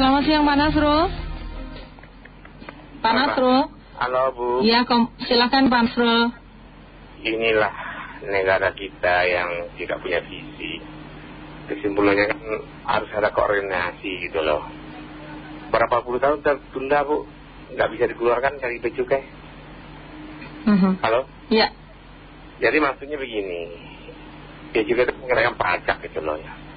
selamat siang Pak Nasrul. Pak Nasrul. Halo Bu. Ya, silakan Pak Nasrul. Inilah negara kita yang tidak punya visi. Kesimpulannya kan harus ada koordinasi gitu loh. Berapa puluh tahun tertunda Bu, nggak bisa dikeluarkan dari becukai. -huh. Halo? Ya. Jadi maksudnya begini, dia juga itu mengenai pajak gitu loh ya.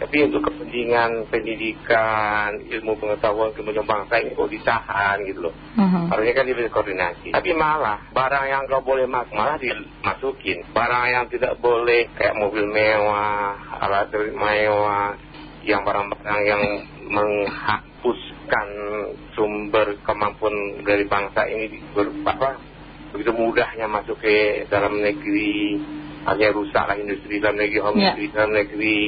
Tapi untuk kepentingan pendidikan, ilmu pengetahuan, kemajuan bangsa ini kok ditahan gitu loh. -huh. Harusnya kan diberi koordinasi. Tapi malah barang yang nggak boleh masuk malah dimasukin. Barang yang tidak boleh kayak mobil mewah, alat mewah, yang barang-barang yang menghapuskan sumber kemampuan dari bangsa ini ber, apa, begitu mudahnya masuk ke dalam negeri, hanya rusaklah industri dalam negeri, home Ya. industri dalam negeri.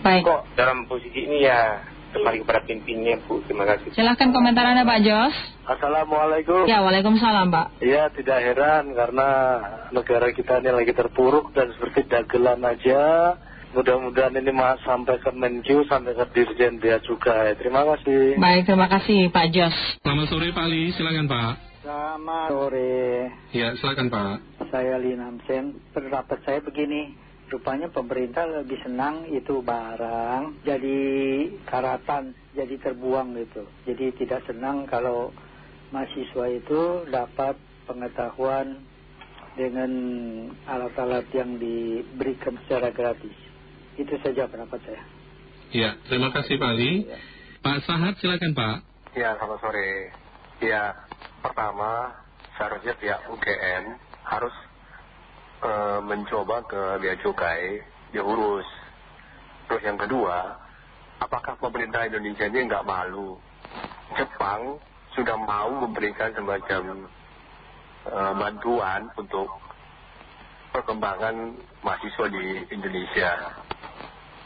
Baik. Kok dalam posisi ini ya kembali kepada pimpinnya Bu, terima kasih. Silakan komentar Anda Pak Jos. Assalamualaikum. Ya, Waalaikumsalam Pak. Ya tidak heran karena negara kita ini lagi terpuruk dan seperti dagelan aja. Mudah-mudahan ini mas sampai ke Menkyu, sampai ke Dirjen Bea Cukai. Terima kasih. Baik, terima kasih Pak Jos. Selamat sore Pak Ali, silakan Pak. Selamat sore, Ya, silakan Pak. saya Lin Hamsen. Pendapat saya begini, rupanya pemerintah lebih senang itu barang jadi karatan, jadi terbuang gitu. Jadi tidak senang kalau mahasiswa itu dapat pengetahuan dengan alat-alat yang diberikan secara gratis. Itu saja pendapat saya. Ya, terima kasih Pak Ali. Pak Sahat, silakan Pak. Ya, selamat sore. Ya, pertama seharusnya pihak UGM harus mencoba ke Bea Cukai diurus. Terus yang kedua, apakah pemerintah Indonesia ini nggak malu? Jepang sudah mau memberikan semacam eh, bantuan untuk perkembangan mahasiswa di Indonesia.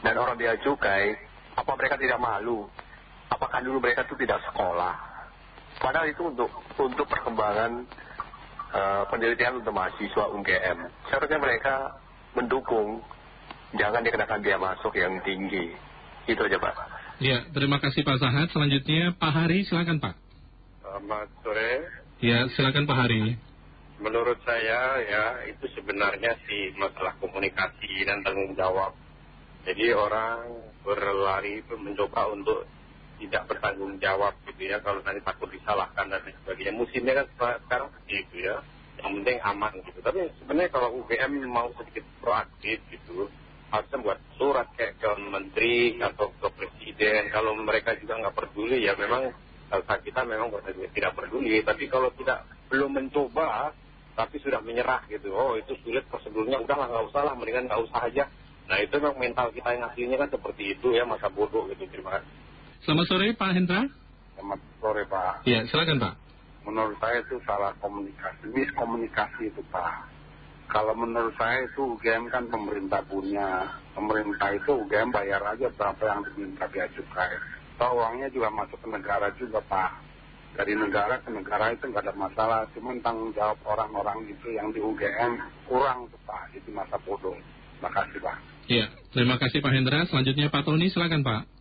Dan orang Bea Cukai, apa mereka tidak malu? Apakah dulu mereka itu tidak sekolah? Padahal itu untuk untuk perkembangan eh, penelitian untuk mahasiswa UGM. Seharusnya mereka mendukung, jangan dikenakan biaya masuk yang tinggi. Itu aja Pak. Ya, terima kasih Pak Sahat. Selanjutnya Pak Hari, silakan Pak. Selamat sore. Ya, silakan Pak Hari. Menurut saya ya itu sebenarnya sih masalah komunikasi dan tanggung jawab. Jadi orang berlari itu mencoba untuk tidak bertanggung jawab gitu ya kalau nanti takut disalahkan dan sebagainya. Musimnya kan seka- sekarang seperti itu ya. Yang penting aman gitu. Tapi sebenarnya kalau UGM mau sedikit proaktif gitu harusnya buat surat kayak ke menteri atau ke presiden. Kalau mereka juga nggak peduli ya memang bangsa kita memang tidak peduli. Tapi kalau tidak belum mencoba tapi sudah menyerah gitu. Oh itu sulit prosedurnya, udahlah nggak usah lah, mendingan nggak usah aja. Nah itu memang mental kita yang aslinya kan seperti itu ya, masa bodoh gitu. Terima kasih. Selamat sore Pak Hendra. Selamat sore Pak. Ya, silakan Pak. Menurut saya itu salah komunikasi, miskomunikasi itu Pak. Kalau menurut saya itu UGM kan pemerintah punya. Pemerintah itu UGM bayar aja berapa yang diminta biaya cukai. Toh uangnya juga masuk ke negara juga Pak. Dari negara ke negara itu nggak ada masalah. Cuma tanggung jawab orang-orang itu yang di UGM kurang tuh Pak. Itu masa bodoh. Terima kasih Pak. Ya, terima kasih Pak Hendra. Selanjutnya Pak Tony, silakan Pak.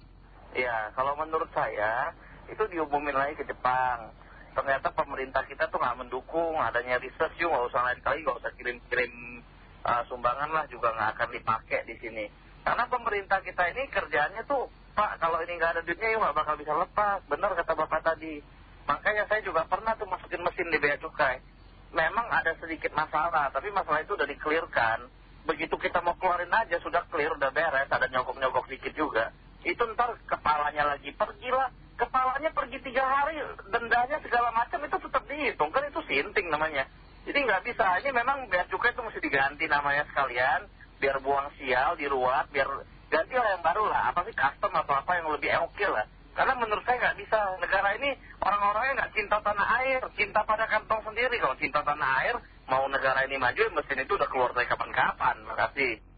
Ya, kalau menurut saya itu diumumin lagi ke Jepang. Ternyata pemerintah kita tuh nggak mendukung adanya research yuk nggak usah lain kali nggak usah kirim-kirim uh, sumbangan lah juga nggak akan dipakai di sini. Karena pemerintah kita ini kerjaannya tuh Pak kalau ini nggak ada duitnya yuk nggak bakal bisa lepas. Benar kata bapak tadi. Makanya saya juga pernah tuh masukin mesin di bea cukai. Memang ada sedikit masalah, tapi masalah itu udah dikelirkan. Begitu kita mau keluarin aja sudah clear, udah beres, ada nyogok-nyogok dikit juga. Itu ntar kepalanya lagi pergi lah. Kepalanya pergi tiga hari, dendanya segala macam itu tetap dihitung. Kan itu sinting namanya. Jadi nggak bisa. Ini memang bea cukai itu mesti diganti namanya sekalian. Biar buang sial, diruat, biar ganti lah yang baru lah. Apa sih custom atau apa yang lebih oke lah. Karena menurut saya nggak bisa. Negara ini orang-orangnya nggak cinta tanah air. Cinta pada kantong sendiri. Kalau cinta tanah air, mau negara ini maju, mesin itu udah keluar dari kapan-kapan. Terima kasih.